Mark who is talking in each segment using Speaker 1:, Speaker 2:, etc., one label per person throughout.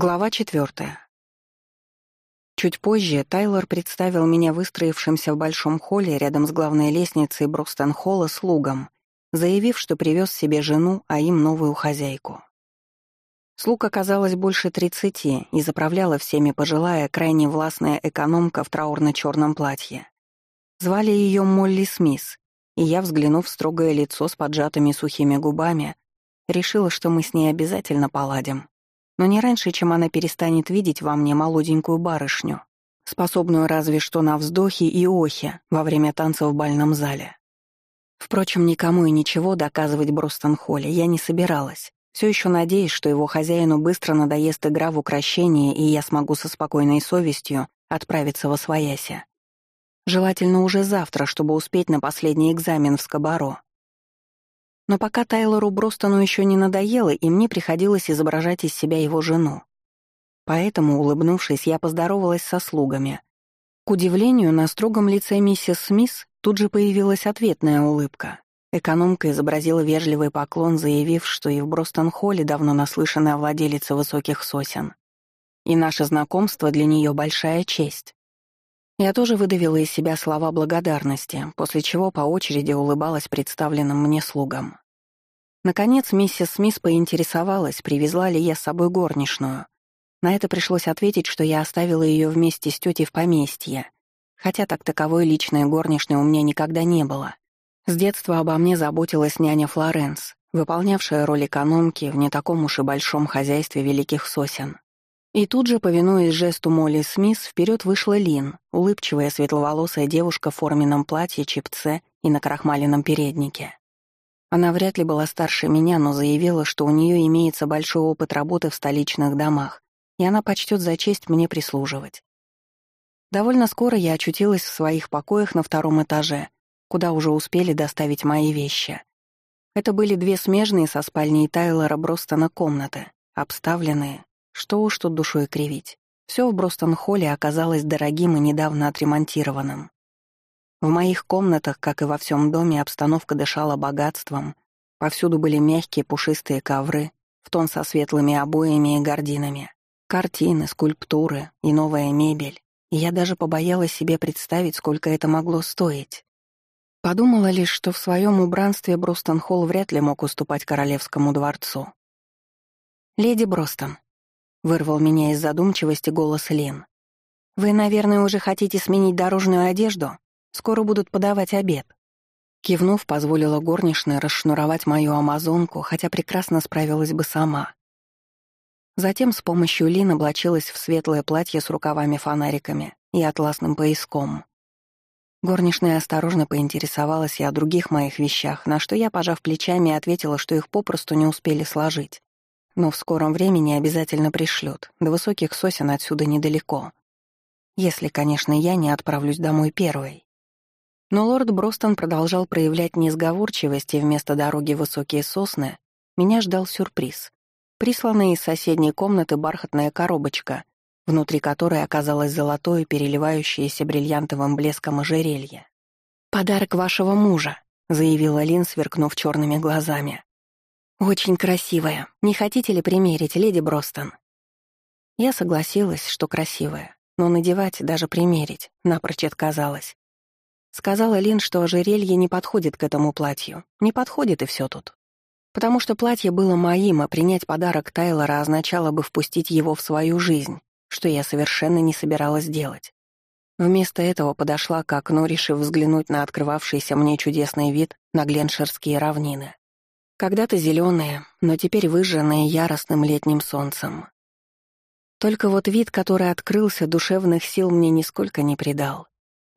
Speaker 1: Глава четвертая. Чуть позже Тайлор представил меня выстроившимся в большом холле рядом с главной лестницей Бростон-холла слугам, заявив, что привез себе жену, а им новую хозяйку. Слуг оказалось больше тридцати и заправляла всеми пожилая, крайне властная экономка в траурно-черном платье. Звали ее Молли Смис, и я, взглянув в строгое лицо с поджатыми сухими губами, решила, что мы с ней обязательно поладим но не раньше, чем она перестанет видеть во мне молоденькую барышню, способную разве что на вздохи и охи во время танца в бальном зале. Впрочем, никому и ничего доказывать Бростон-Холле я не собиралась, все еще надеясь, что его хозяину быстро надоест игра в украшение, и я смогу со спокойной совестью отправиться во свояси. Желательно уже завтра, чтобы успеть на последний экзамен в Скобаро. Но пока Тайлору Бростону еще не надоело, и мне приходилось изображать из себя его жену. Поэтому, улыбнувшись, я поздоровалась со слугами. К удивлению, на строгом лице миссис Смис тут же появилась ответная улыбка. Экономка изобразила вежливый поклон, заявив, что и в Бростон-Холле давно наслышана о владелице высоких сосен. И наше знакомство для нее большая честь. Я тоже выдавила из себя слова благодарности, после чего по очереди улыбалась представленным мне слугам. Наконец, миссис Смис поинтересовалась, привезла ли я с собой горничную. На это пришлось ответить, что я оставила ее вместе с тетей в поместье, хотя так таковой личной горничной у меня никогда не было. С детства обо мне заботилась няня Флоренс, выполнявшая роль экономки в не таком уж и большом хозяйстве великих сосен. И тут же, повинуясь жесту Молли Смис, вперед вышла Лин, улыбчивая светловолосая девушка в форменном платье, чипце и на крахмаленном переднике. Она вряд ли была старше меня, но заявила, что у нее имеется большой опыт работы в столичных домах, и она почтет за честь мне прислуживать. Довольно скоро я очутилась в своих покоях на втором этаже, куда уже успели доставить мои вещи. Это были две смежные со спальней Тайлора Бростона комнаты, обставленные, что уж тут душой кривить. Все в Бростон-холле оказалось дорогим и недавно отремонтированным. В моих комнатах, как и во всем доме, обстановка дышала богатством. Повсюду были мягкие пушистые ковры, в тон со светлыми обоями и гардинами, картины, скульптуры и новая мебель. И я даже побоялась себе представить, сколько это могло стоить. Подумала лишь, что в своем убранстве Бростон-холл вряд ли мог уступать королевскому дворцу. «Леди Бростон», Вырвал меня из задумчивости голос Лен. «Вы, наверное, уже хотите сменить дорожную одежду? Скоро будут подавать обед». Кивнув, позволила горничной расшнуровать мою амазонку, хотя прекрасно справилась бы сама. Затем с помощью Лин облачилась в светлое платье с рукавами-фонариками и атласным пояском. Горничная осторожно поинтересовалась и о других моих вещах, на что я, пожав плечами, ответила, что их попросту не успели сложить но в скором времени обязательно пришлют. До высоких сосен отсюда недалеко. Если, конечно, я не отправлюсь домой первой. Но лорд Бростон продолжал проявлять несговорчивость, и вместо дороги высокие сосны меня ждал сюрприз. Присланная из соседней комнаты бархатная коробочка, внутри которой оказалось золотое, переливающееся бриллиантовым блеском ожерелье. «Подарок вашего мужа», — заявила Лин, сверкнув черными глазами. «Очень красивая. Не хотите ли примерить, леди Бростон?» Я согласилась, что красивая, но надевать, даже примерить, напрочь отказалась. Сказала Лин, что ожерелье не подходит к этому платью. Не подходит и все тут. Потому что платье было моим, а принять подарок Тайлора означало бы впустить его в свою жизнь, что я совершенно не собиралась делать. Вместо этого подошла к окну, решив взглянуть на открывавшийся мне чудесный вид на Гленширские равнины. Когда-то зеленые, но теперь выжженные яростным летним солнцем. Только вот вид, который открылся, душевных сил мне нисколько не придал,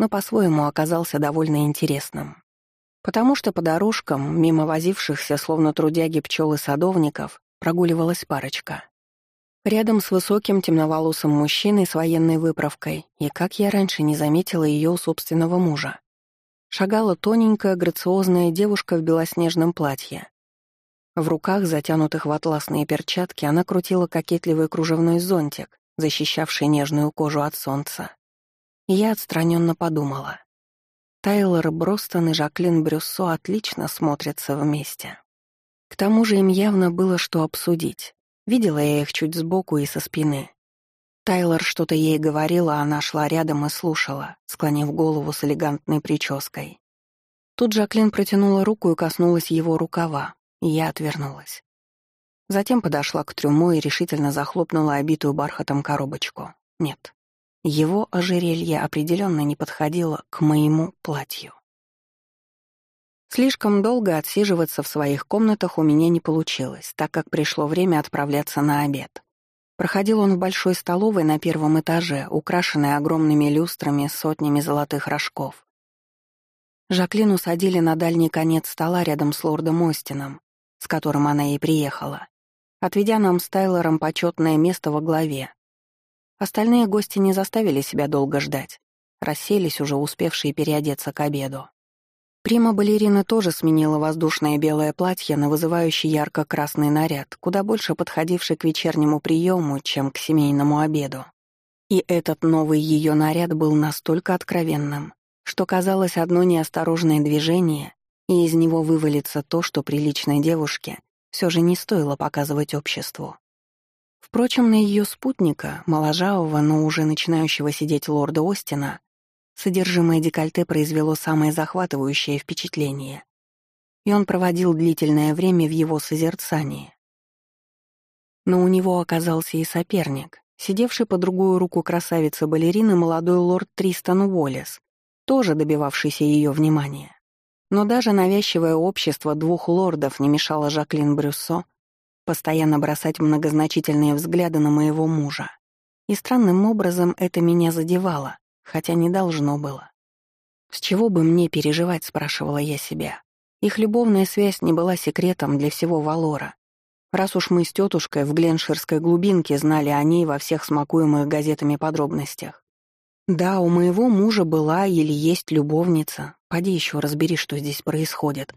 Speaker 1: но по-своему оказался довольно интересным. Потому что по дорожкам, мимо возившихся, словно трудяги пчелы садовников, прогуливалась парочка. Рядом с высоким темноволосым мужчиной с военной выправкой, и как я раньше не заметила ее у собственного мужа. Шагала тоненькая, грациозная девушка в белоснежном платье, в руках, затянутых в атласные перчатки, она крутила кокетливый кружевной зонтик, защищавший нежную кожу от солнца. Я отстраненно подумала. Тайлор Бростон и Жаклин Брюссо отлично смотрятся вместе. К тому же им явно было что обсудить, Видела я их чуть сбоку и со спины. Тайлор что-то ей говорил, а она шла рядом и слушала, склонив голову с элегантной прической. Тут Жаклин протянула руку и коснулась его рукава, и я отвернулась. Затем подошла к трюму и решительно захлопнула обитую бархатом коробочку. Нет, его ожерелье определенно не подходило к моему платью. Слишком долго отсиживаться в своих комнатах у меня не получилось, так как пришло время отправляться на обед. Проходил он в большой столовой на первом этаже, украшенной огромными люстрами с сотнями золотых рожков. Жаклин усадили на дальний конец стола рядом с лордом Остином, с которым она и приехала, отведя нам с Тайлором почетное место во главе. Остальные гости не заставили себя долго ждать, расселись уже успевшие переодеться к обеду. Прима-балерина тоже сменила воздушное белое платье на вызывающий ярко-красный наряд, куда больше подходивший к вечернему приему, чем к семейному обеду. И этот новый ее наряд был настолько откровенным, что казалось одно неосторожное движение, и из него вывалится то, что приличной девушке все же не стоило показывать обществу. Впрочем, на ее спутника, моложавого, но уже начинающего сидеть лорда Остина, Содержимое декольте произвело самое захватывающее впечатление, и он проводил длительное время в его созерцании. Но у него оказался и соперник, сидевший по другую руку красавицы-балерины молодой лорд Тристан Уоллес, тоже добивавшийся ее внимания. Но даже навязчивое общество двух лордов не мешало Жаклин Брюссо постоянно бросать многозначительные взгляды на моего мужа. И странным образом это меня задевало, хотя не должно было. С чего бы мне переживать, спрашивала я себя. Их любовная связь не была секретом для всего Валора. Раз уж мы с тетушкой в Гленширской глубинке знали о ней во всех смакуемых газетами подробностях. Да, у моего мужа была или есть любовница, поди еще разбери, что здесь происходит,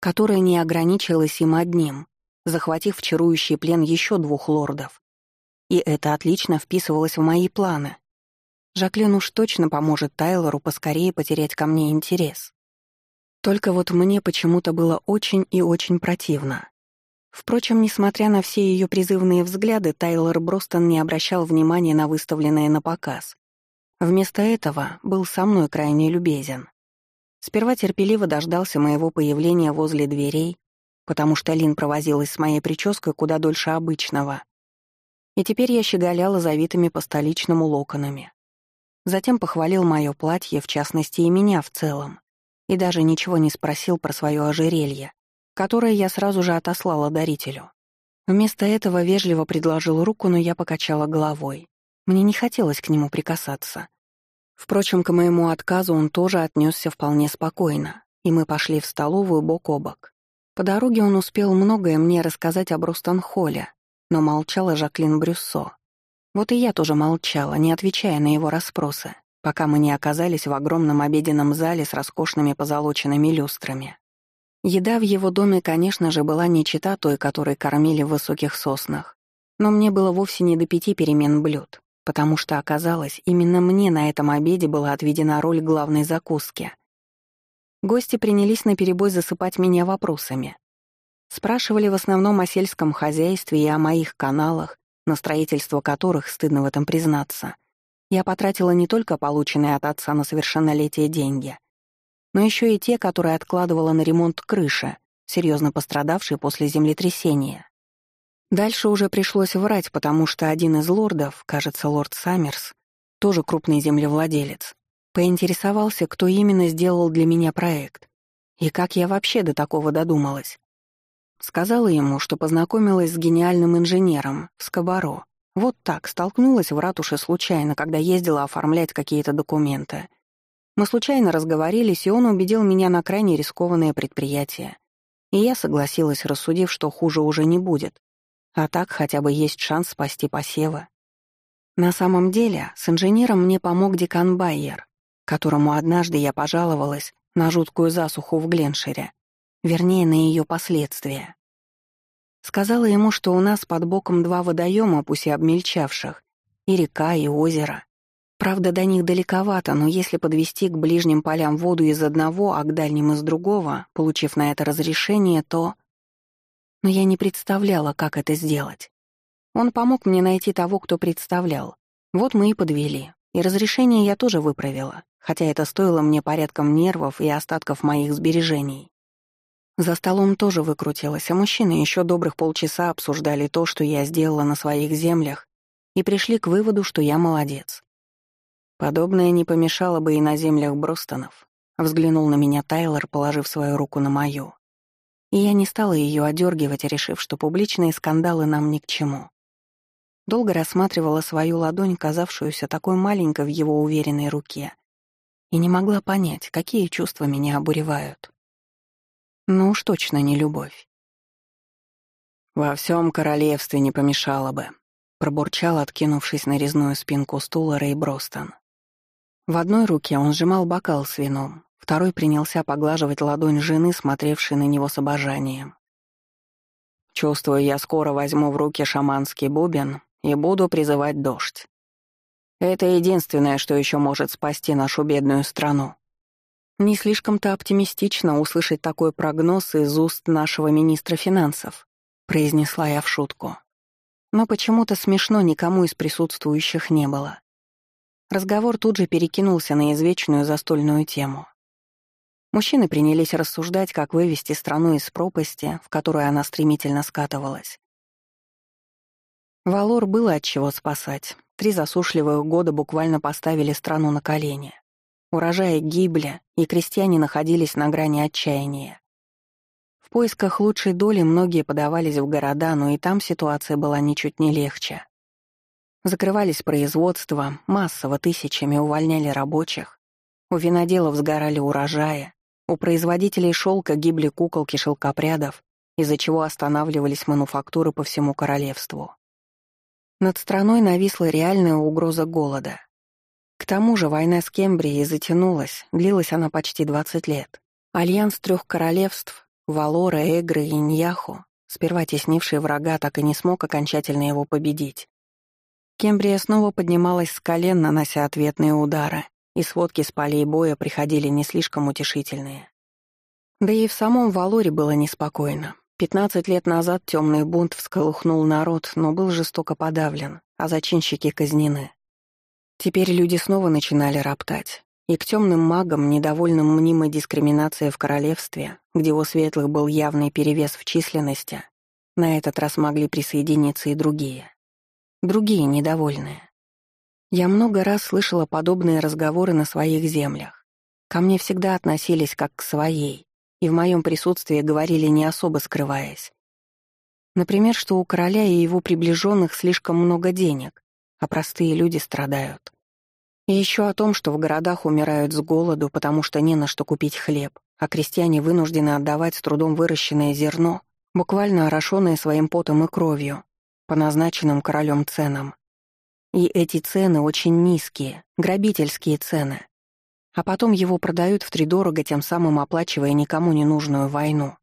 Speaker 1: которая не ограничилась им одним, захватив в чарующий плен еще двух лордов. И это отлично вписывалось в мои планы. Жаклин уж точно поможет Тайлору поскорее потерять ко мне интерес. Только вот мне почему-то было очень и очень противно. Впрочем, несмотря на все ее призывные взгляды, Тайлор Бростон не обращал внимания на выставленное на показ. Вместо этого был со мной крайне любезен. Сперва терпеливо дождался моего появления возле дверей, потому что Лин провозилась с моей прической куда дольше обычного. И теперь я щеголяла завитыми по столичному локонами. Затем похвалил мое платье, в частности, и меня в целом. И даже ничего не спросил про свое ожерелье, которое я сразу же отослала дарителю. Вместо этого вежливо предложил руку, но я покачала головой. Мне не хотелось к нему прикасаться. Впрочем, к моему отказу он тоже отнесся вполне спокойно, и мы пошли в столовую бок о бок. По дороге он успел многое мне рассказать об Рустон-Холле, но молчала Жаклин Брюссо, вот и я тоже молчала, не отвечая на его расспросы, пока мы не оказались в огромном обеденном зале с роскошными позолоченными люстрами. Еда в его доме, конечно же, была не чита той, которой кормили в высоких соснах, но мне было вовсе не до пяти перемен блюд, потому что оказалось, именно мне на этом обеде была отведена роль главной закуски. Гости принялись наперебой засыпать меня вопросами. Спрашивали в основном о сельском хозяйстве и о моих каналах, на строительство которых, стыдно в этом признаться, я потратила не только полученные от отца на совершеннолетие деньги, но еще и те, которые откладывала на ремонт крыши, серьезно пострадавшей после землетрясения. Дальше уже пришлось врать, потому что один из лордов, кажется, лорд Саммерс, тоже крупный землевладелец, поинтересовался, кто именно сделал для меня проект и как я вообще до такого додумалась. Сказала ему, что познакомилась с гениальным инженером в Скобаро. Вот так, столкнулась в ратуше случайно, когда ездила оформлять какие-то документы. Мы случайно разговорились, и он убедил меня на крайне рискованное предприятие. И я согласилась, рассудив, что хуже уже не будет. А так хотя бы есть шанс спасти посевы. На самом деле, с инженером мне помог декан Байер, которому однажды я пожаловалась на жуткую засуху в Гленшире вернее, на ее последствия. Сказала ему, что у нас под боком два водоема, пусть и обмельчавших, и река, и озеро. Правда, до них далековато, но если подвести к ближним полям воду из одного, а к дальним из другого, получив на это разрешение, то... Но я не представляла, как это сделать. Он помог мне найти того, кто представлял. Вот мы и подвели. И разрешение я тоже выправила, хотя это стоило мне порядком нервов и остатков моих сбережений. За столом тоже выкрутилась, а мужчины еще добрых полчаса обсуждали то, что я сделала на своих землях, и пришли к выводу, что я молодец. Подобное не помешало бы и на землях Бростонов. Взглянул на меня Тайлор, положив свою руку на мою. И я не стала ее одергивать, решив, что публичные скандалы нам ни к чему. Долго рассматривала свою ладонь, казавшуюся такой маленькой в его уверенной руке, и не могла понять, какие чувства меня обуревают. Ну уж точно не любовь. «Во всем королевстве не помешало бы», — пробурчал, откинувшись на резную спинку стула Рэй Бростон. В одной руке он сжимал бокал с вином, второй принялся поглаживать ладонь жены, смотревшей на него с обожанием. «Чувствую, я скоро возьму в руки шаманский бубен и буду призывать дождь. Это единственное, что еще может спасти нашу бедную страну. Не слишком-то оптимистично услышать такой прогноз из уст нашего министра финансов, произнесла я в шутку. Но почему-то смешно никому из присутствующих не было. Разговор тут же перекинулся на извечную застольную тему. Мужчины принялись рассуждать, как вывести страну из пропасти, в которую она стремительно скатывалась. Валор было от чего спасать. Три засушливых года буквально поставили страну на колени. Урожаи гибли, и крестьяне находились на грани отчаяния. В поисках лучшей доли многие подавались в города, но и там ситуация была ничуть не легче. Закрывались производства, массово тысячами увольняли рабочих. У виноделов сгорали урожаи, у производителей шелка гибли куколки шелкопрядов, из-за чего останавливались мануфактуры по всему королевству. Над страной нависла реальная угроза голода. К тому же война с Кембрией затянулась, длилась она почти 20 лет. Альянс трех королевств — Валора, Эгры и Ньяху, сперва теснивший врага, так и не смог окончательно его победить. Кембрия снова поднималась с колен, нанося ответные удары, и сводки с полей боя приходили не слишком утешительные. Да и в самом Валоре было неспокойно. Пятнадцать лет назад темный бунт всколыхнул народ, но был жестоко подавлен, а зачинщики казнены. Теперь люди снова начинали роптать. И к темным магам, недовольным мнимой дискриминацией в королевстве, где у светлых был явный перевес в численности, на этот раз могли присоединиться и другие. Другие недовольные. Я много раз слышала подобные разговоры на своих землях. Ко мне всегда относились как к своей, и в моем присутствии говорили не особо скрываясь. Например, что у короля и его приближенных слишком много денег, а простые люди страдают. И еще о том, что в городах умирают с голоду, потому что не на что купить хлеб, а крестьяне вынуждены отдавать с трудом выращенное зерно, буквально орошенное своим потом и кровью, по назначенным королем ценам. И эти цены очень низкие, грабительские цены. А потом его продают втридорого, тем самым оплачивая никому не нужную войну.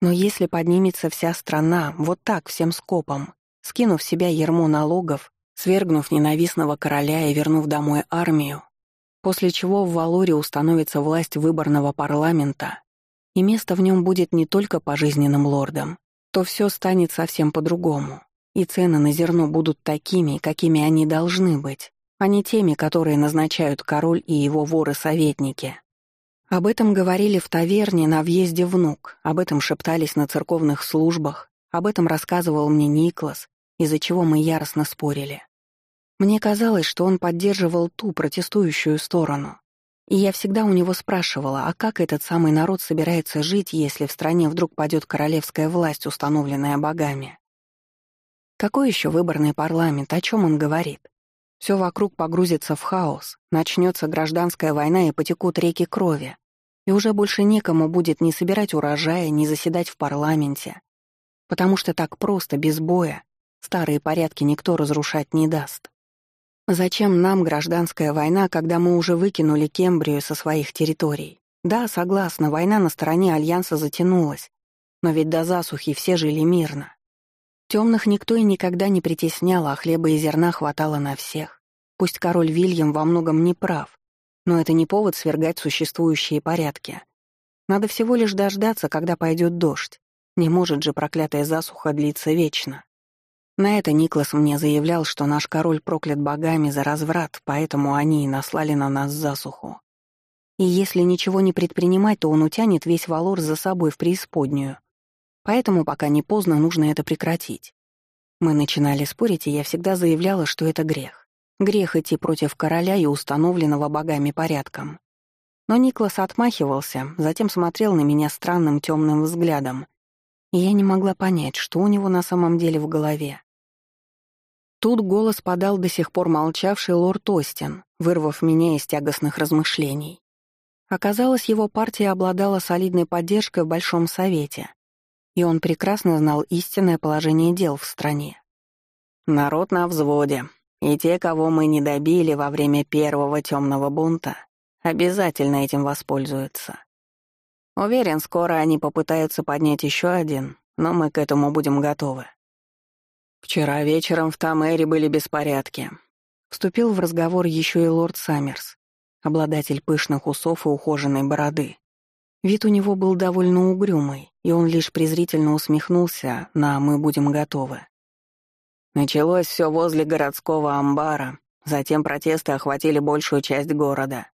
Speaker 1: Но если поднимется вся страна, вот так, всем скопом, Скинув себя ермо налогов, свергнув ненавистного короля и вернув домой армию, после чего в Валоре установится власть выборного парламента, и место в нем будет не только пожизненным лордом, то все станет совсем по-другому, и цены на зерно будут такими, какими они должны быть, а не теми, которые назначают король и его воры-советники. Об этом говорили в таверне на въезде внук, об этом шептались на церковных службах, об этом рассказывал мне Никлас, из-за чего мы яростно спорили. Мне казалось, что он поддерживал ту протестующую сторону. И я всегда у него спрашивала, а как этот самый народ собирается жить, если в стране вдруг падет королевская власть, установленная богами? Какой еще выборный парламент, о чем он говорит? Все вокруг погрузится в хаос, начнется гражданская война и потекут реки крови. И уже больше некому будет ни собирать урожая, ни заседать в парламенте потому что так просто, без боя, старые порядки никто разрушать не даст. Зачем нам гражданская война, когда мы уже выкинули Кембрию со своих территорий? Да, согласна, война на стороне Альянса затянулась, но ведь до засухи все жили мирно. Темных никто и никогда не притеснял, а хлеба и зерна хватало на всех. Пусть король Вильям во многом не прав, но это не повод свергать существующие порядки. Надо всего лишь дождаться, когда пойдет дождь, не может же проклятая засуха длиться вечно. На это Никлас мне заявлял, что наш король проклят богами за разврат, поэтому они и наслали на нас засуху. И если ничего не предпринимать, то он утянет весь Валор за собой в преисподнюю. Поэтому пока не поздно, нужно это прекратить. Мы начинали спорить, и я всегда заявляла, что это грех. Грех идти против короля и установленного богами порядком. Но Никлас отмахивался, затем смотрел на меня странным темным взглядом, и я не могла понять, что у него на самом деле в голове. Тут голос подал до сих пор молчавший лорд Остин, вырвав меня из тягостных размышлений. Оказалось, его партия обладала солидной поддержкой в Большом Совете, и он прекрасно знал истинное положение дел в стране. Народ на взводе, и те, кого мы не добили во время первого темного бунта, обязательно этим воспользуются. Уверен, скоро они попытаются поднять еще один, но мы к этому будем готовы. Вчера вечером в Тамэре были беспорядки. Вступил в разговор еще и лорд Саммерс, обладатель пышных усов и ухоженной бороды. Вид у него был довольно угрюмый, и он лишь презрительно усмехнулся на «мы будем готовы». Началось все возле городского амбара, затем протесты охватили большую часть города.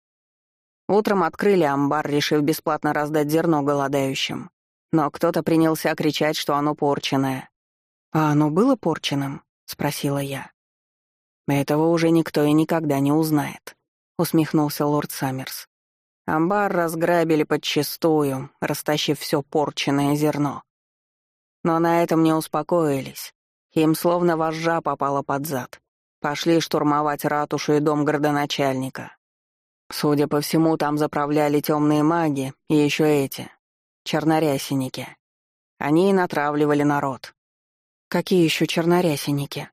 Speaker 1: Утром открыли амбар, решив бесплатно раздать зерно голодающим. Но кто-то принялся кричать, что оно порченное. «А оно было порченным?» — спросила я. «Этого уже никто и никогда не узнает», — усмехнулся лорд Саммерс. Амбар разграбили подчистую, растащив все порченное зерно. Но на этом не успокоились. Им словно вожжа попала под зад. Пошли штурмовать ратушу и дом городоначальника. Судя по всему, там заправляли темные маги и еще эти, чернорясенники. Они и натравливали народ. Какие еще чернорясенники?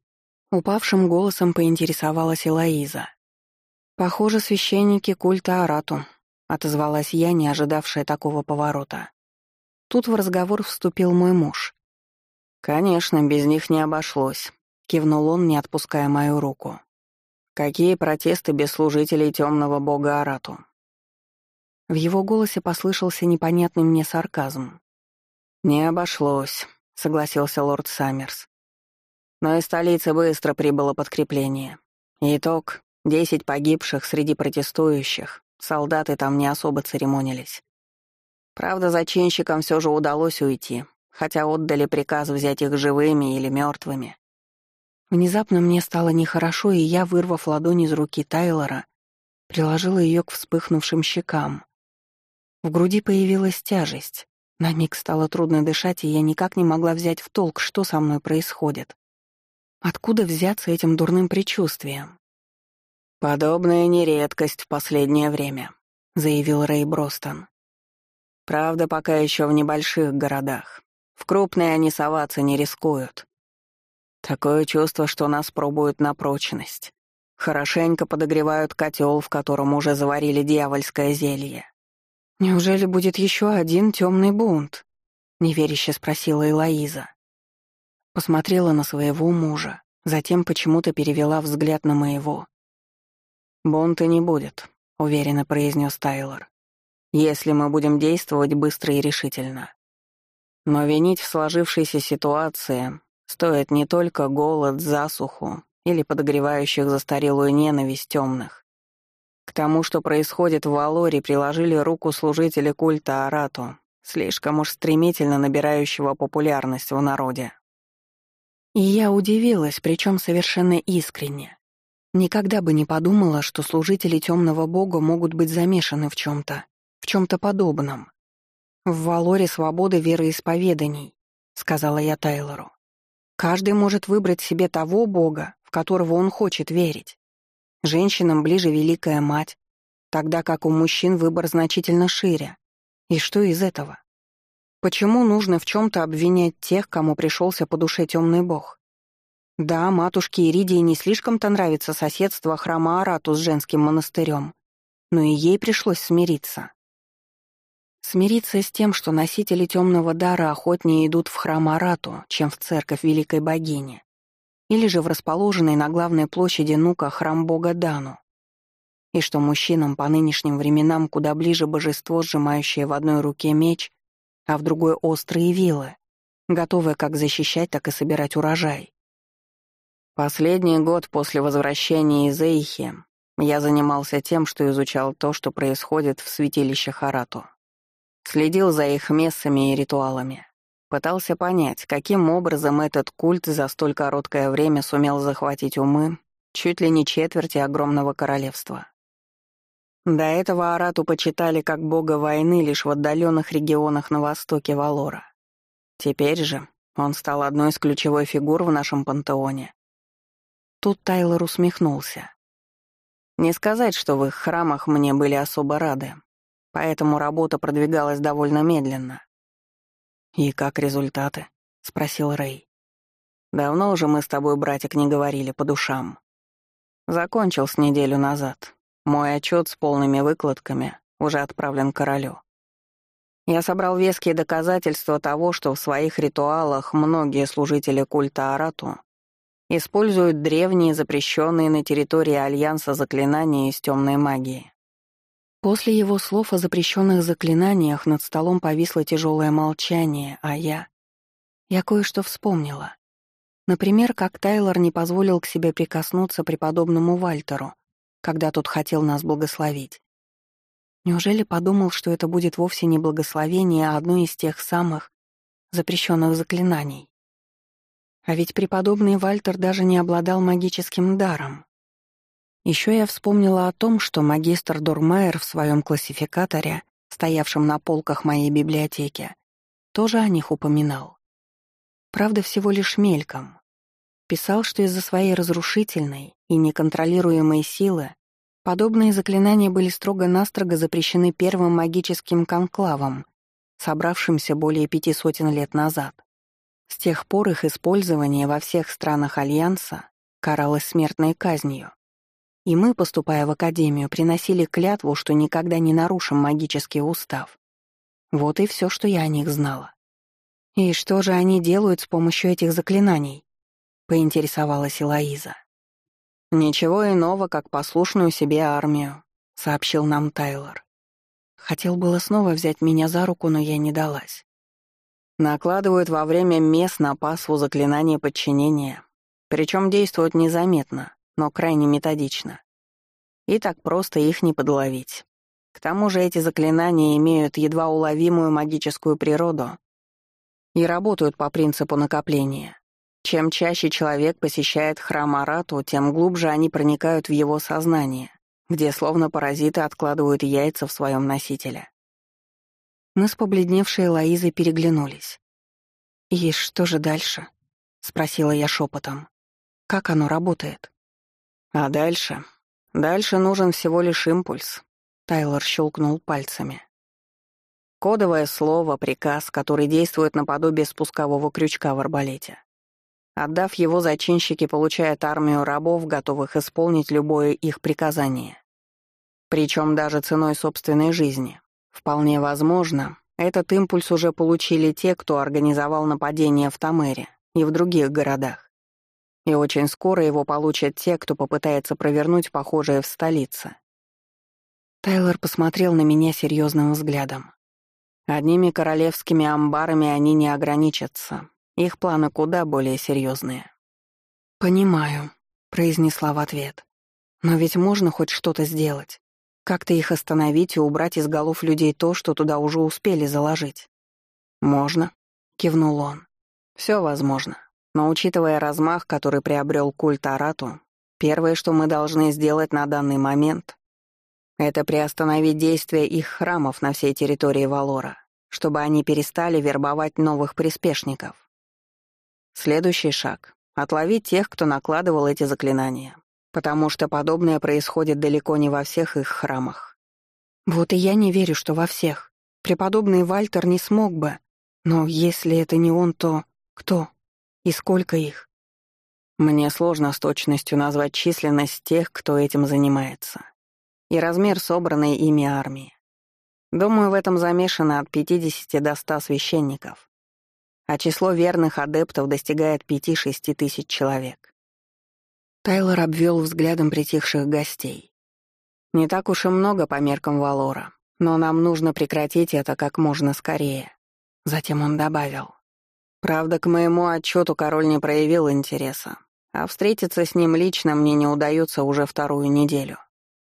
Speaker 1: Упавшим голосом поинтересовалась Элоиза. Похоже, священники культа Арату, отозвалась я, не ожидавшая такого поворота. Тут в разговор вступил мой муж. «Конечно, без них не обошлось», — кивнул он, не отпуская мою руку. «Какие протесты без служителей темного бога Арату?» В его голосе послышался непонятный мне сарказм. «Не обошлось», — согласился лорд Саммерс. Но из столицы быстро прибыло подкрепление. Итог — десять погибших среди протестующих, солдаты там не особо церемонились. Правда, зачинщикам все же удалось уйти, хотя отдали приказ взять их живыми или мертвыми. Внезапно мне стало нехорошо, и я, вырвав ладонь из руки Тайлора, приложила ее к вспыхнувшим щекам. В груди появилась тяжесть. На миг стало трудно дышать, и я никак не могла взять в толк, что со мной происходит. Откуда взяться этим дурным предчувствием? «Подобная не редкость в последнее время», — заявил Рэй Бростон. «Правда, пока еще в небольших городах. В крупные они соваться не рискуют. Такое чувство, что нас пробуют на прочность. Хорошенько подогревают котел, в котором уже заварили дьявольское зелье. «Неужели будет еще один темный бунт?» — неверяще спросила Элоиза. Посмотрела на своего мужа, затем почему-то перевела взгляд на моего. «Бунта не будет», — уверенно произнес Тайлор. «Если мы будем действовать быстро и решительно. Но винить в сложившейся ситуации стоит не только голод, засуху или подогревающих застарелую ненависть темных. К тому, что происходит в Валоре, приложили руку служители культа Арату, слишком уж стремительно набирающего популярность в народе. И я удивилась, причем совершенно искренне. Никогда бы не подумала, что служители темного бога могут быть замешаны в чем-то, в чем-то подобном. «В Валоре свобода вероисповеданий», — сказала я Тайлору. «Каждый может выбрать себе того бога, в которого он хочет верить. Женщинам ближе Великая Мать, тогда как у мужчин выбор значительно шире. И что из этого? Почему нужно в чем-то обвинять тех, кому пришелся по душе темный бог? Да, матушке Иридии не слишком-то нравится соседство храма Арату с женским монастырем, но и ей пришлось смириться. Смириться с тем, что носители темного дара охотнее идут в храм Арату, чем в церковь Великой Богини, или же в расположенный на главной площади Нука храм бога Дану, и что мужчинам по нынешним временам куда ближе божество, сжимающее в одной руке меч, а в другой — острые вилы, готовые как защищать, так и собирать урожай. Последний год после возвращения из Эйхи я занимался тем, что изучал то, что происходит в святилищах Арату. Следил за их мессами и ритуалами. Пытался понять, каким образом этот культ за столь короткое время сумел захватить умы чуть ли не четверти огромного королевства. До этого Арату почитали как бога войны лишь в отдаленных регионах на востоке Валора. Теперь же он стал одной из ключевой фигур в нашем пантеоне. Тут Тайлор усмехнулся. Не сказать, что в их храмах мне были особо рады, поэтому работа продвигалась довольно медленно. «И как результаты?» — спросил Рэй. «Давно уже мы с тобой, братик, не говорили по душам. Закончил с неделю назад. Мой отчет с полными выкладками уже отправлен королю. Я собрал веские доказательства того, что в своих ритуалах многие служители культа Арату используют древние запрещенные на территории Альянса заклинания из темной магии. После его слов о запрещенных заклинаниях над столом повисло тяжелое молчание, а я... Я кое-что вспомнила. Например, как Тайлор не позволил к себе прикоснуться преподобному Вальтеру, когда тот хотел нас благословить. Неужели подумал, что это будет вовсе не благословение, а одно из тех самых запрещенных заклинаний? А ведь преподобный Вальтер даже не обладал магическим даром. Еще я вспомнила о том, что магистр Дормайер в своем классификаторе, стоявшем на полках моей библиотеки, тоже о них упоминал. Правда, всего лишь мельком. Писал, что из-за своей разрушительной и неконтролируемой силы подобные заклинания были строго-настрого запрещены первым магическим конклавом, собравшимся более пяти сотен лет назад. С тех пор их использование во всех странах Альянса каралось смертной казнью. И мы, поступая в Академию, приносили клятву, что никогда не нарушим магический устав. Вот и все, что я о них знала. «И что же они делают с помощью этих заклинаний?» — поинтересовалась Элоиза. «Ничего иного, как послушную себе армию», — сообщил нам Тайлор. Хотел было снова взять меня за руку, но я не далась. Накладывают во время мес на пасву заклинания подчинения, причем действуют незаметно, но крайне методично. И так просто их не подловить. К тому же эти заклинания имеют едва уловимую магическую природу и работают по принципу накопления. Чем чаще человек посещает храм Арату, тем глубже они проникают в его сознание, где словно паразиты откладывают яйца в своем носителе. Мы с побледневшей Лоизой переглянулись. «И что же дальше?» — спросила я шепотом. «Как оно работает?» «А дальше? Дальше нужен всего лишь импульс», — Тайлор щелкнул пальцами. Кодовое слово, приказ, который действует наподобие спускового крючка в арбалете. Отдав его, зачинщики получают армию рабов, готовых исполнить любое их приказание. Причем даже ценой собственной жизни. Вполне возможно, этот импульс уже получили те, кто организовал нападение в Тамере и в других городах. И очень скоро его получат те, кто попытается провернуть похожее в столице. Тайлор посмотрел на меня серьезным взглядом. Одними королевскими амбарами они не ограничатся. Их планы куда более серьезные. «Понимаю», — произнесла в ответ. «Но ведь можно хоть что-то сделать. Как-то их остановить и убрать из голов людей то, что туда уже успели заложить». «Можно», — кивнул он. «Все возможно. Но учитывая размах, который приобрел культ Арату, первое, что мы должны сделать на данный момент, это приостановить действие их храмов на всей территории Валора, чтобы они перестали вербовать новых приспешников. Следующий шаг — отловить тех, кто накладывал эти заклинания, потому что подобное происходит далеко не во всех их храмах. Вот и я не верю, что во всех. Преподобный Вальтер не смог бы. Но если это не он, то кто? И сколько их? Мне сложно с точностью назвать численность тех, кто этим занимается и размер собранной ими армии. Думаю, в этом замешано от 50 до 100 священников, а число верных адептов достигает 5-6 тысяч человек. Тайлор обвел взглядом притихших гостей. Не так уж и много по меркам Валора, но нам нужно прекратить это как можно скорее. Затем он добавил. Правда, к моему отчету король не проявил интереса. а встретиться с ним лично мне не удается уже вторую неделю.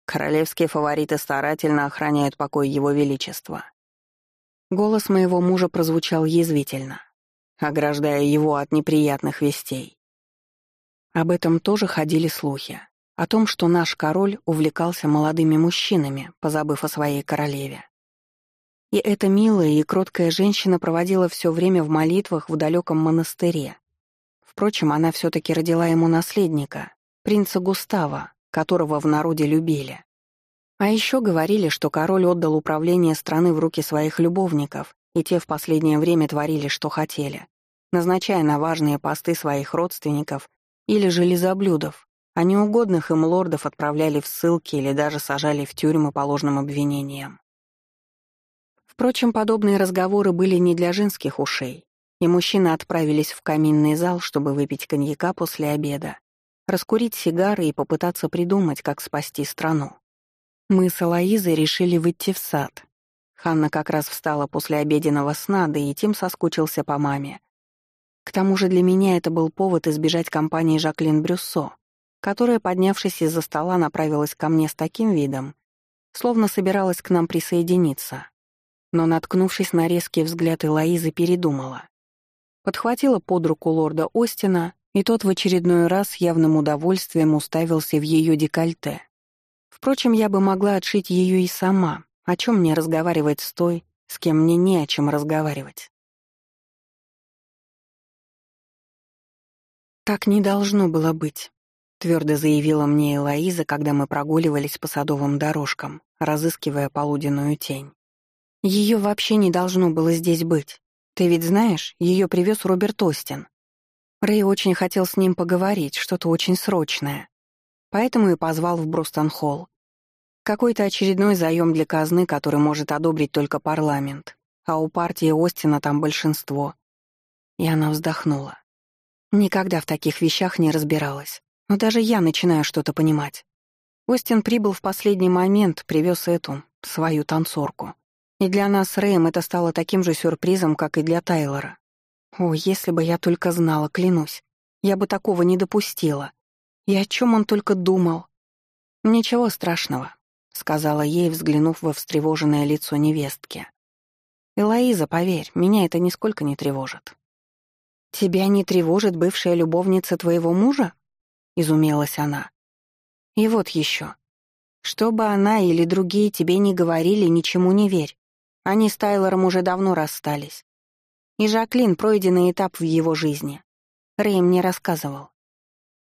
Speaker 1: Королевские фавориты старательно охраняют покой его величества. Голос моего мужа прозвучал язвительно, ограждая его от неприятных вестей. Об этом тоже ходили слухи. О том, что наш король увлекался молодыми мужчинами, позабыв о своей королеве. И эта милая и кроткая женщина проводила все время в молитвах в далеком монастыре. Впрочем, она все таки родила ему наследника, принца Густава, которого в народе любили. А еще говорили, что король отдал управление страны в руки своих любовников, и те в последнее время творили, что хотели, назначая на важные посты своих родственников или же лизоблюдов, а неугодных им лордов отправляли в ссылки или даже сажали в тюрьмы по ложным обвинениям. Впрочем, подобные разговоры были не для женских ушей, и мужчины отправились в каминный зал, чтобы выпить коньяка после обеда, раскурить сигары и попытаться придумать, как спасти страну. Мы с Алоизой решили выйти в сад. Ханна как раз встала после обеденного сна, да и Тим соскучился по маме. К тому же для меня это был повод избежать компании Жаклин Брюссо, которая, поднявшись из-за стола, направилась ко мне с таким видом, словно собиралась к нам присоединиться. Но, наткнувшись на резкий взгляд Элоизы, передумала. Подхватила под руку лорда Остина, и тот в очередной раз явным удовольствием уставился в ее декольте. Впрочем, я бы могла отшить ее и сама. О чем мне разговаривать с той, с кем мне не о чем разговаривать? Так не должно было быть, твердо заявила мне Элоиза, когда мы прогуливались по садовым дорожкам, разыскивая полуденную тень. Ее вообще не должно было здесь быть. Ты ведь знаешь, ее привез Роберт Остин. Рэй очень хотел с ним поговорить, что-то очень срочное поэтому и позвал в Бростон-Холл. Какой-то очередной заем для казны, который может одобрить только парламент, а у партии Остина там большинство. И она вздохнула. Никогда в таких вещах не разбиралась, но даже я начинаю что-то понимать. Остин прибыл в последний момент, привез эту, свою танцорку. И для нас с Рэем это стало таким же сюрпризом, как и для Тайлора. О, если бы я только знала, клянусь, я бы такого не допустила. И о чем он только думал? «Ничего страшного», — сказала ей, взглянув во встревоженное лицо невестки. «Элоиза, поверь, меня это нисколько не тревожит». «Тебя не тревожит бывшая любовница твоего мужа?» — изумилась она. «И вот еще. Что бы она или другие тебе не говорили, ничему не верь. Они с Тайлором уже давно расстались. И Жаклин — пройденный этап в его жизни. Рэй мне рассказывал.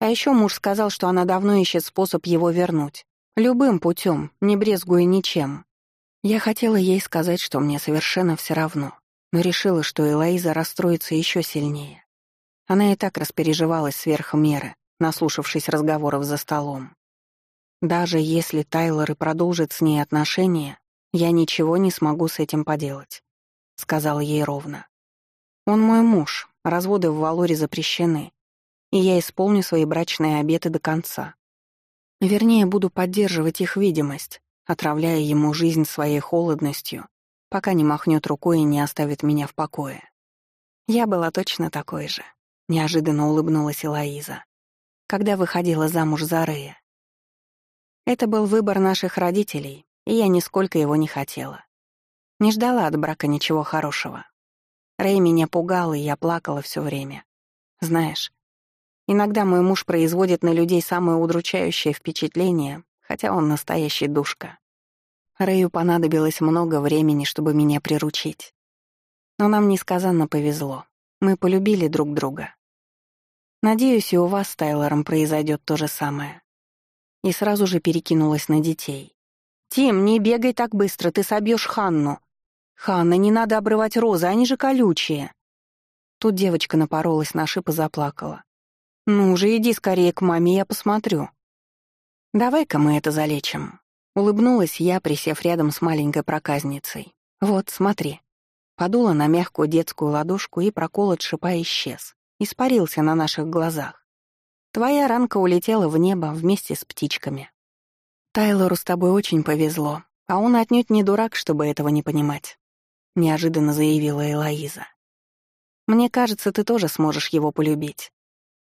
Speaker 1: А еще муж сказал, что она давно ищет способ его вернуть. Любым путем, не брезгуя ничем. Я хотела ей сказать, что мне совершенно все равно, но решила, что Элоиза расстроится еще сильнее. Она и так распереживалась сверх меры, наслушавшись разговоров за столом. Даже если Тайлор и продолжит с ней отношения, я ничего не смогу с этим поделать, — сказала ей ровно. Он мой муж, разводы в Валоре запрещены, и я исполню свои брачные обеты до конца. Вернее, буду поддерживать их видимость, отравляя ему жизнь своей холодностью, пока не махнет рукой и не оставит меня в покое. Я была точно такой же. Неожиданно улыбнулась Элоиза, когда выходила замуж за Рея. Это был выбор наших родителей, и я нисколько его не хотела. Не ждала от брака ничего хорошего. Рэй меня пугал, и я плакала все время. Знаешь, Иногда мой муж производит на людей самое удручающее впечатление, хотя он настоящий душка. Рэю понадобилось много времени, чтобы меня приручить. Но нам несказанно повезло. Мы полюбили друг друга. Надеюсь, и у вас с Тайлором произойдет то же самое. И сразу же перекинулась на детей. «Тим, не бегай так быстро, ты собьешь Ханну. Ханна, не надо обрывать розы, они же колючие». Тут девочка напоролась на шип и заплакала. «Ну же, иди скорее к маме, я посмотрю». «Давай-ка мы это залечим», — улыбнулась я, присев рядом с маленькой проказницей. «Вот, смотри». Подула на мягкую детскую ладошку, и прокол от шипа исчез. Испарился на наших глазах. Твоя ранка улетела в небо вместе с птичками. Тайлору с тобой очень повезло, а он отнюдь не дурак, чтобы этого не понимать», — неожиданно заявила Элоиза. «Мне кажется, ты тоже сможешь его полюбить.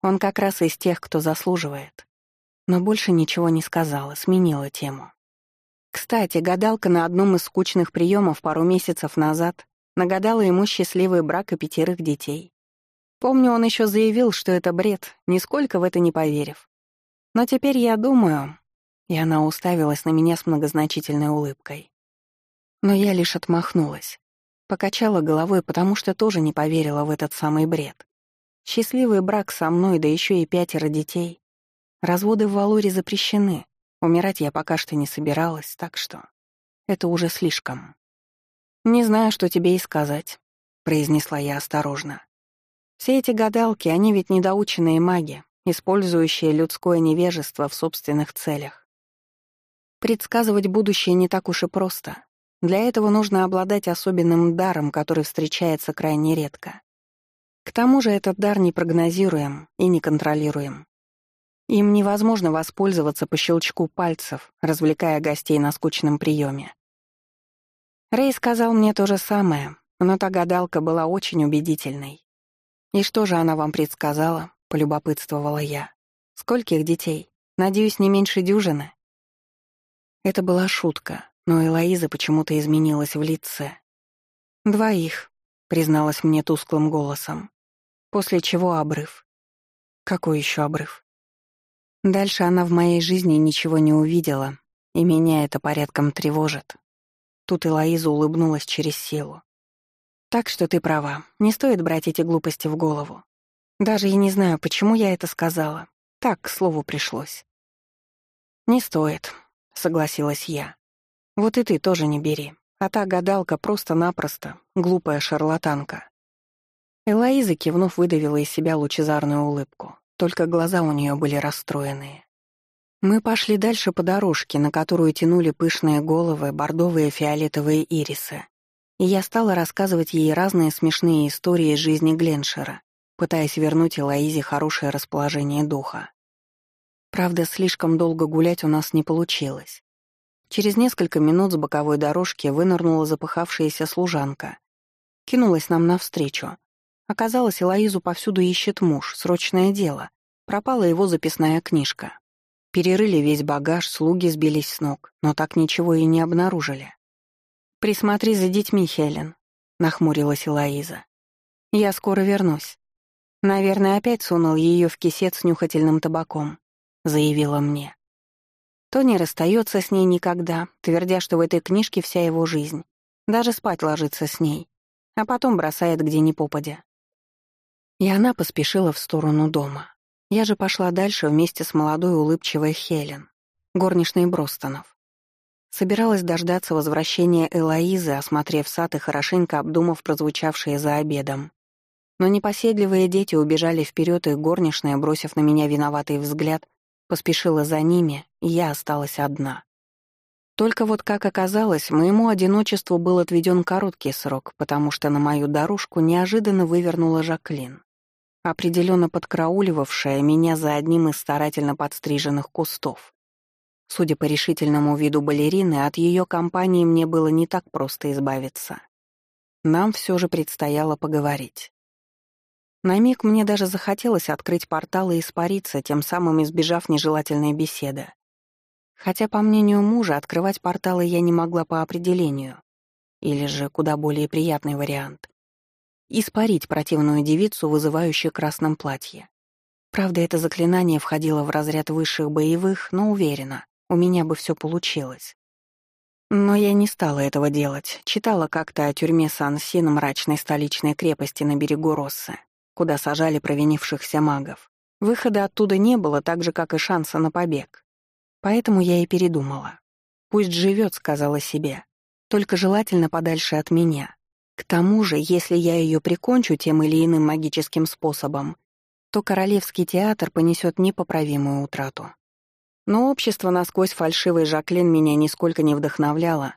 Speaker 1: Он как раз из тех, кто заслуживает. Но больше ничего не сказала, сменила тему. Кстати, гадалка на одном из скучных приемов пару месяцев назад нагадала ему счастливый брак и пятерых детей. Помню, он еще заявил, что это бред, нисколько в это не поверив. Но теперь я думаю... И она уставилась на меня с многозначительной улыбкой. Но я лишь отмахнулась. Покачала головой, потому что тоже не поверила в этот самый бред. Счастливый брак со мной, да еще и пятеро детей. Разводы в Валуре запрещены. Умирать я пока что не собиралась, так что... Это уже слишком. «Не знаю, что тебе и сказать», — произнесла я осторожно. «Все эти гадалки, они ведь недоученные маги, использующие людское невежество в собственных целях. Предсказывать будущее не так уж и просто. Для этого нужно обладать особенным даром, который встречается крайне редко. К тому же этот дар непрогнозируем и неконтролируем. Им невозможно воспользоваться по щелчку пальцев, развлекая гостей на скучном приеме. Рэй сказал мне то же самое, но та гадалка была очень убедительной. «И что же она вам предсказала?» — полюбопытствовала я. «Скольких детей? Надеюсь, не меньше дюжины?» Это была шутка, но Элоиза почему-то изменилась в лице. «Двоих», — призналась мне тусклым голосом. После чего обрыв. Какой еще обрыв? Дальше она в моей жизни ничего не увидела, и меня это порядком тревожит. Тут Элоиза улыбнулась через силу. «Так что ты права, не стоит брать эти глупости в голову. Даже я не знаю, почему я это сказала. Так, к слову, пришлось». «Не стоит», — согласилась я. «Вот и ты тоже не бери. А та гадалка просто-напросто глупая шарлатанка. Элоиза, кивнув, выдавила из себя лучезарную улыбку. Только глаза у нее были расстроенные. Мы пошли дальше по дорожке, на которую тянули пышные головы, бордовые фиолетовые ирисы. И я стала рассказывать ей разные смешные истории из жизни Гленшера, пытаясь вернуть Элоизе хорошее расположение духа. Правда, слишком долго гулять у нас не получилось. Через несколько минут с боковой дорожки вынырнула запыхавшаяся служанка. Кинулась нам навстречу, Оказалось, Элоизу повсюду ищет муж, срочное дело. Пропала его записная книжка. Перерыли весь багаж, слуги сбились с ног, но так ничего и не обнаружили. «Присмотри за детьми, Хелен», — нахмурилась Элоиза. «Я скоро вернусь. Наверное, опять сунул ее в кисет с нюхательным табаком», — заявила мне. Тони расстается с ней никогда, твердя, что в этой книжке вся его жизнь. Даже спать ложится с ней, а потом бросает где ни попадя. И она поспешила в сторону дома. Я же пошла дальше вместе с молодой улыбчивой Хелен, горничной Бростонов. Собиралась дождаться возвращения Элоизы, осмотрев сад и хорошенько обдумав прозвучавшее за обедом. Но непоседливые дети убежали вперед, и горничная, бросив на меня виноватый взгляд, поспешила за ними, и я осталась одна. Только вот, как оказалось, моему одиночеству был отведен короткий срок, потому что на мою дорожку неожиданно вывернула Жаклин определенно подкрауливавшая меня за одним из старательно подстриженных кустов. Судя по решительному виду балерины, от ее компании мне было не так просто избавиться. Нам все же предстояло поговорить. На миг мне даже захотелось открыть портал и испариться, тем самым избежав нежелательной беседы. Хотя, по мнению мужа, открывать порталы я не могла по определению. Или же куда более приятный вариант испарить противную девицу, вызывающую красном платье. Правда, это заклинание входило в разряд высших боевых, но уверена, у меня бы все получилось. Но я не стала этого делать. Читала как-то о тюрьме Сан-Син мрачной столичной крепости на берегу Россы, куда сажали провинившихся магов. Выхода оттуда не было, так же, как и шанса на побег. Поэтому я и передумала. «Пусть живет», — сказала себе. «Только желательно подальше от меня, к тому же, если я ее прикончу тем или иным магическим способом, то Королевский театр понесет непоправимую утрату. Но общество насквозь фальшивой Жаклин меня нисколько не вдохновляло,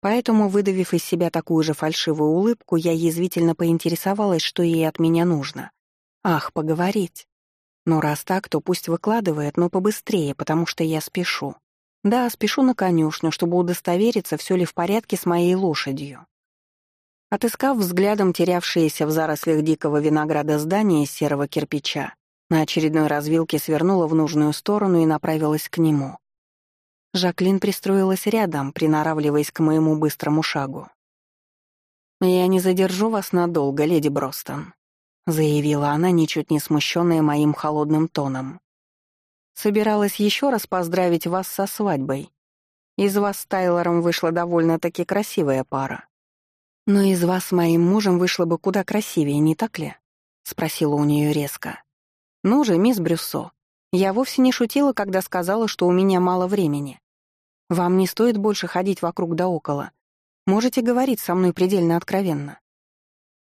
Speaker 1: поэтому, выдавив из себя такую же фальшивую улыбку, я язвительно поинтересовалась, что ей от меня нужно. Ах, поговорить. Ну, раз так, то пусть выкладывает, но побыстрее, потому что я спешу. Да, спешу на конюшню, чтобы удостовериться, все ли в порядке с моей лошадью. Отыскав взглядом терявшееся в зарослях дикого винограда здание серого кирпича, На очередной развилке свернула в нужную сторону и направилась к нему. Жаклин пристроилась рядом, приноравливаясь к моему быстрому шагу. «Я не задержу вас надолго, леди Бростон», — заявила она, ничуть не смущенная моим холодным тоном. «Собиралась еще раз поздравить вас со свадьбой. Из вас с Тайлором вышла довольно-таки красивая пара. Но из вас с моим мужем вышло бы куда красивее, не так ли?» — спросила у нее резко. «Ну же, мисс Брюссо, я вовсе не шутила, когда сказала, что у меня мало времени. Вам не стоит больше ходить вокруг да около. Можете говорить со мной предельно откровенно».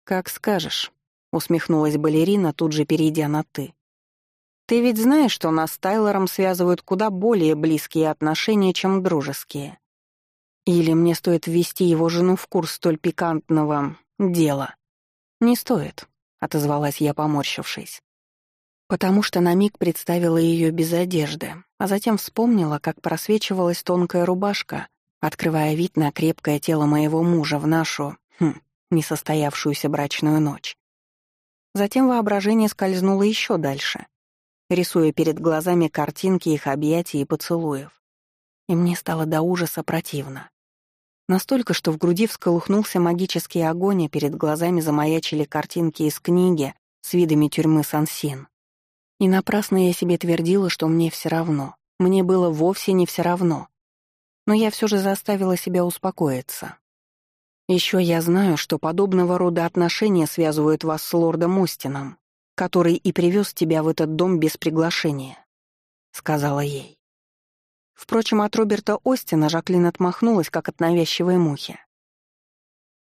Speaker 1: «Как скажешь», — усмехнулась балерина, тут же перейдя на «ты». «Ты ведь знаешь, что нас с Тайлором связывают куда более близкие отношения, чем дружеские. Или мне стоит ввести его жену в курс столь пикантного дела?» «Не стоит», — отозвалась я, поморщившись потому что на миг представила ее без одежды, а затем вспомнила, как просвечивалась тонкая рубашка, открывая вид на крепкое тело моего мужа в нашу, хм, несостоявшуюся брачную ночь. Затем воображение скользнуло еще дальше, рисуя перед глазами картинки их объятий и поцелуев. И мне стало до ужаса противно. Настолько, что в груди всколыхнулся магический огонь, а перед глазами замаячили картинки из книги с видами тюрьмы Сансин. И напрасно я себе твердила, что мне все равно. Мне было вовсе не все равно. Но я все же заставила себя успокоиться. Еще я знаю, что подобного рода отношения связывают вас с лордом Остином, который и привез тебя в этот дом без приглашения», — сказала ей. Впрочем, от Роберта Остина Жаклин отмахнулась, как от навязчивой мухи.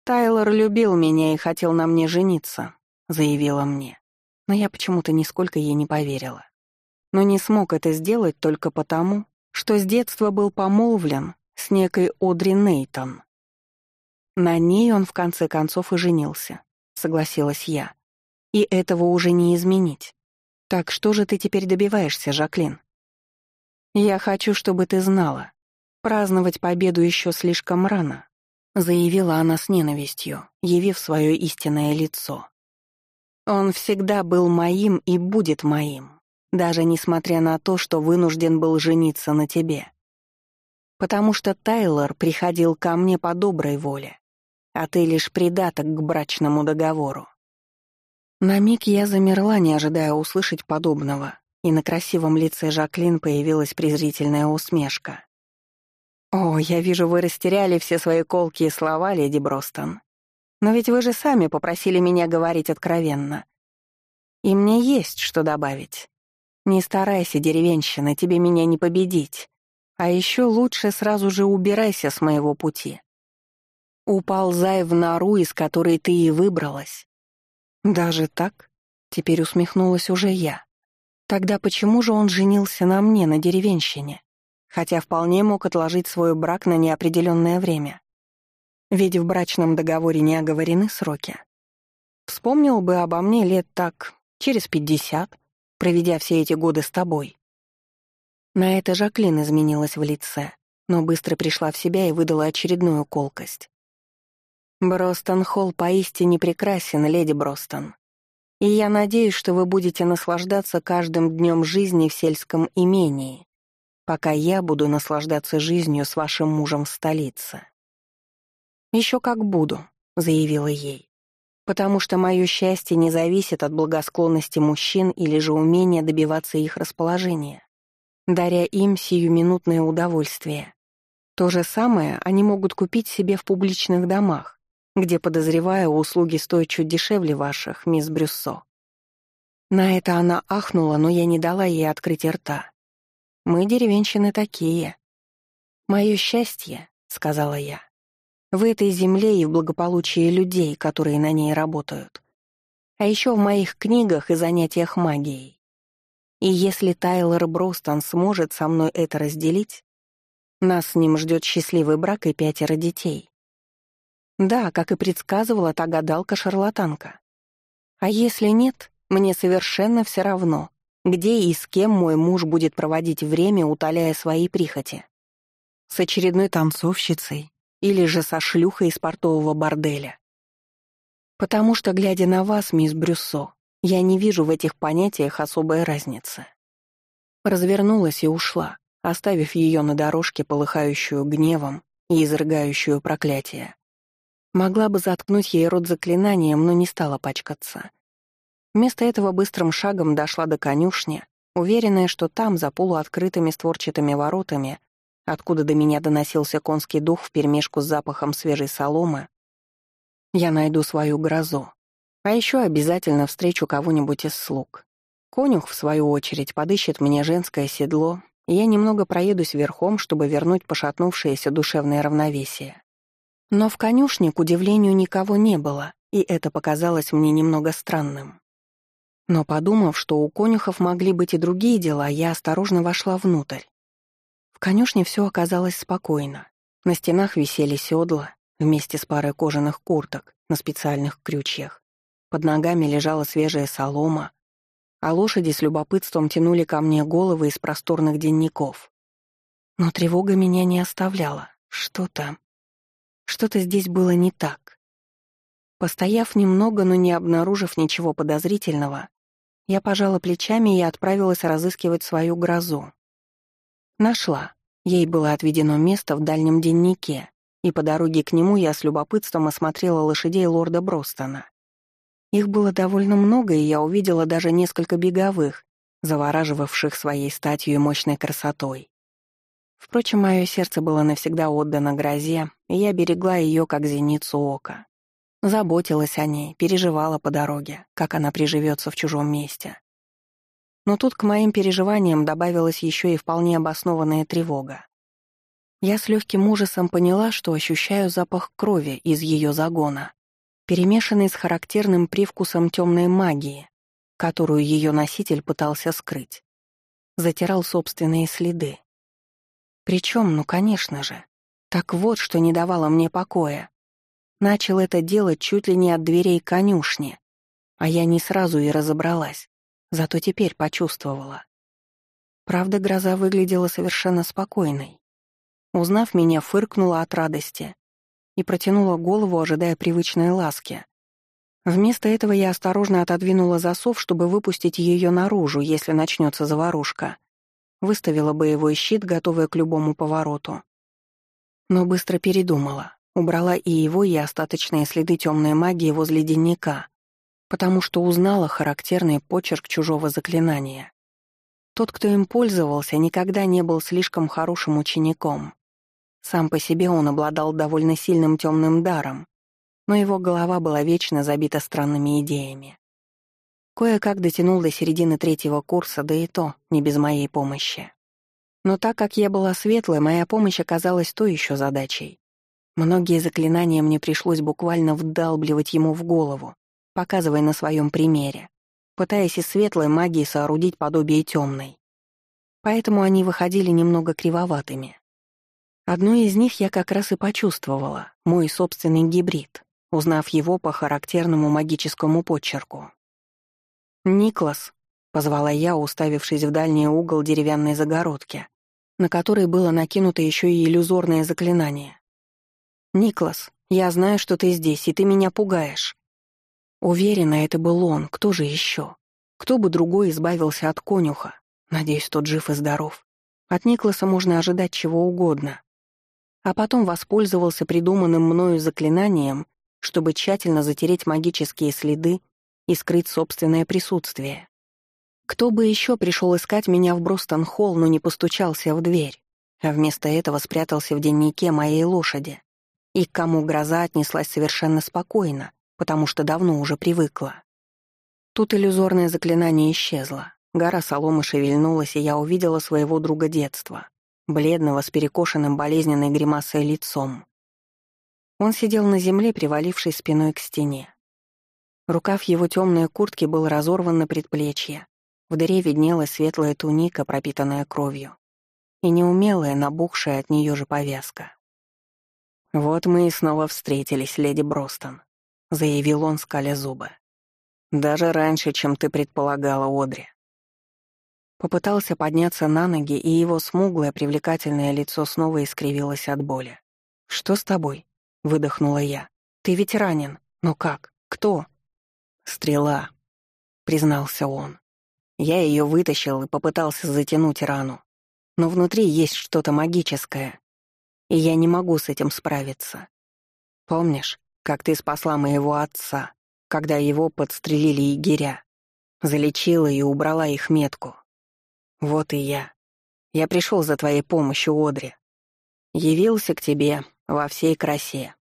Speaker 1: «Тайлор любил меня и хотел на мне жениться», — заявила мне но я почему-то нисколько ей не поверила. Но не смог это сделать только потому, что с детства был помолвлен с некой Одри Нейтон. На ней он в конце концов и женился, согласилась я. И этого уже не изменить. Так что же ты теперь добиваешься, Жаклин? Я хочу, чтобы ты знала. Праздновать победу еще слишком рано, заявила она с ненавистью, явив свое истинное лицо. Он всегда был моим и будет моим, даже несмотря на то, что вынужден был жениться на тебе. Потому что Тайлор приходил ко мне по доброй воле, а ты лишь придаток к брачному договору. На миг я замерла, не ожидая услышать подобного, и на красивом лице Жаклин появилась презрительная усмешка. «О, я вижу, вы растеряли все свои колкие слова, леди Бростон. Но ведь вы же сами попросили меня говорить откровенно. И мне есть что добавить. Не старайся, деревенщина, тебе меня не победить. А еще лучше сразу же убирайся с моего пути. Уползай в нору, из которой ты и выбралась. Даже так? Теперь усмехнулась уже я. Тогда почему же он женился на мне, на деревенщине? Хотя вполне мог отложить свой брак на неопределенное время. Ведь в брачном договоре не оговорены сроки. Вспомнил бы обо мне лет так, через пятьдесят, проведя все эти годы с тобой. На это Жаклин изменилась в лице, но быстро пришла в себя и выдала очередную колкость. «Бростон Холл поистине прекрасен, леди Бростон. И я надеюсь, что вы будете наслаждаться каждым днем жизни в сельском имении, пока я буду наслаждаться жизнью с вашим мужем в столице». Еще как буду», — заявила ей. «Потому что мое счастье не зависит от благосклонности мужчин или же умения добиваться их расположения, даря им сиюминутное удовольствие. То же самое они могут купить себе в публичных домах, где, подозреваю, услуги стоят чуть дешевле ваших, мисс Брюссо». На это она ахнула, но я не дала ей открыть рта. «Мы, деревенщины, такие». «Мое счастье», — сказала я, в этой земле и в благополучии людей, которые на ней работают. А еще в моих книгах и занятиях магией. И если Тайлор Бростон сможет со мной это разделить, нас с ним ждет счастливый брак и пятеро детей. Да, как и предсказывала та гадалка-шарлатанка. А если нет, мне совершенно все равно, где и с кем мой муж будет проводить время, утоляя свои прихоти. С очередной танцовщицей или же со шлюхой из портового борделя. Потому что, глядя на вас, мисс Брюссо, Я не вижу в этих понятиях особой разницы. Развернулась и ушла, оставив ее на дорожке, полыхающую гневом и изрыгающую проклятие. Могла бы заткнуть ей рот заклинанием, но не стала пачкаться. Вместо этого быстрым шагом дошла до конюшни, уверенная, что там, за полуоткрытыми створчатыми воротами, откуда до меня доносился конский дух вперемешку с запахом свежей соломы, я найду свою грозу. А еще обязательно встречу кого-нибудь из слуг. Конюх, в свою очередь, подыщет мне женское седло, и я немного проедусь верхом, чтобы вернуть пошатнувшееся душевное равновесие. Но в конюшне, к удивлению, никого не было, и это показалось мне немного странным. Но подумав, что у конюхов могли быть и другие дела, я осторожно вошла внутрь. В конюшне все оказалось спокойно. На стенах висели седла, вместе с парой кожаных курток на специальных крючьях. Под ногами лежала свежая солома, а лошади с любопытством тянули ко мне головы из просторных денников. Но тревога меня не оставляла. Что-то... Что-то здесь было не так. Постояв немного, но не обнаружив ничего подозрительного, я пожала плечами и отправилась разыскивать свою грозу. Нашла. Ей было отведено место в дальнем деннике, и по дороге к нему я с любопытством осмотрела лошадей лорда Бростона. Их было довольно много, и я увидела даже несколько беговых, завораживавших своей статью и мощной красотой. Впрочем, мое сердце было навсегда отдано грозе, и я берегла ее как зеницу ока. Заботилась о ней, переживала по дороге, как она приживется в чужом месте. Но тут к моим переживаниям добавилась еще и вполне обоснованная тревога. Я с легким ужасом поняла, что ощущаю запах крови из ее загона, перемешанный с характерным привкусом темной магии, которую ее носитель пытался скрыть. Затирал собственные следы. Причем, ну, конечно же. Так вот, что не давало мне покоя. Начал это делать чуть ли не от дверей конюшни, а я не сразу и разобралась, зато теперь почувствовала. Правда, гроза выглядела совершенно спокойной. Узнав меня, фыркнула от радости и протянула голову, ожидая привычной ласки. Вместо этого я осторожно отодвинула засов, чтобы выпустить ее наружу, если начнется заварушка. Выставила боевой щит, готовая к любому повороту. Но быстро передумала. Убрала и его, и остаточные следы темной магии возле денника, потому что узнала характерный почерк чужого заклинания. Тот, кто им пользовался, никогда не был слишком хорошим учеником. Сам по себе он обладал довольно сильным темным даром, но его голова была вечно забита странными идеями. Кое-как дотянул до середины третьего курса, да и то не без моей помощи. Но так как я была светлой, моя помощь оказалась той еще задачей. Многие заклинания мне пришлось буквально вдалбливать ему в голову, показывая на своем примере, пытаясь из светлой магии соорудить подобие темной. Поэтому они выходили немного кривоватыми. Одну из них я как раз и почувствовала, мой собственный гибрид, узнав его по характерному магическому почерку. «Никлас», — позвала я, уставившись в дальний угол деревянной загородки, на которой было накинуто еще и иллюзорное заклинание. «Никлас, я знаю, что ты здесь, и ты меня пугаешь». Уверена, это был он, кто же еще? Кто бы другой избавился от конюха? Надеюсь, тот жив и здоров. От Никласа можно ожидать чего угодно а потом воспользовался придуманным мною заклинанием, чтобы тщательно затереть магические следы и скрыть собственное присутствие. Кто бы еще пришел искать меня в Бростон-холл, но не постучался в дверь, а вместо этого спрятался в деннике моей лошади, и к кому гроза отнеслась совершенно спокойно, потому что давно уже привыкла. Тут иллюзорное заклинание исчезло, гора соломы шевельнулась, и я увидела своего друга детства бледного с перекошенным болезненной гримасой лицом. Он сидел на земле, привалившись спиной к стене. Рукав его темной куртки был разорван на предплечье. В дыре виднелась светлая туника, пропитанная кровью, и неумелая, набухшая от нее же повязка. «Вот мы и снова встретились, леди Бростон», — заявил он, скаля зубы. «Даже раньше, чем ты предполагала, Одри. Попытался подняться на ноги, и его смуглое, привлекательное лицо снова искривилось от боли. «Что с тобой?» — выдохнула я. «Ты ведь ранен. Но как? Кто?» «Стрела». признался он. Я ее вытащил и попытался затянуть рану. Но внутри есть что-то магическое, и я не могу с этим справиться. Помнишь, как ты спасла моего отца, когда его подстрелили егеря? Залечила и убрала их метку. Вот и я. Я пришел за твоей помощью, Одри. Явился к тебе во всей красе.